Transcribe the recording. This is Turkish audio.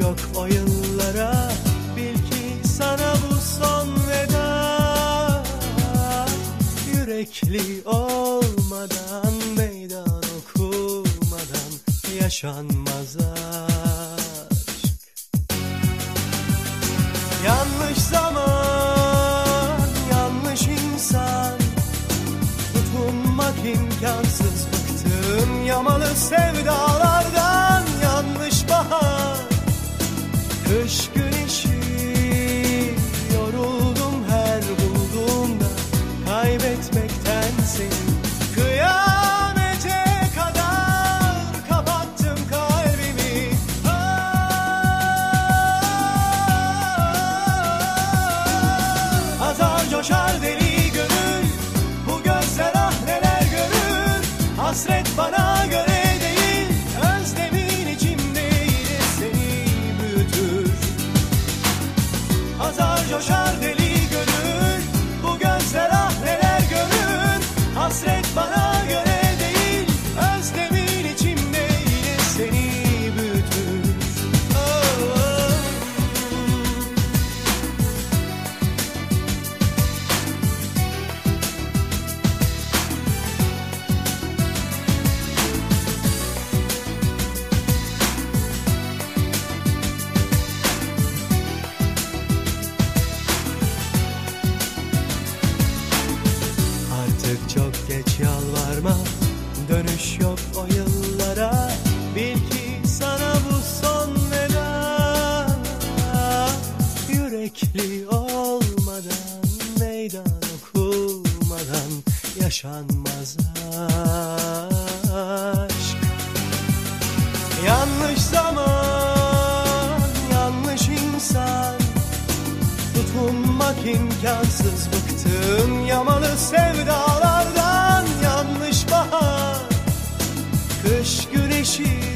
Yok o yıllara Bil ki sana bu son veda. Yürekli olmadan Meydan okumadan Yaşanmaz aşk. Yanlış zaman Yanlış insan. Tutunmak imkansız Bıktım yamalı sevdalardan Kış yo, yo. Yalvarma Dönüş yok o yıllara. Bil ki sana bu son veda. Yürekli olmadan Meydan okumadan Yaşanmaz aşk Yanlış zaman Yanlış insan. Tutunmak imkansız bıktım yamalı sevdalardan Kış güneşi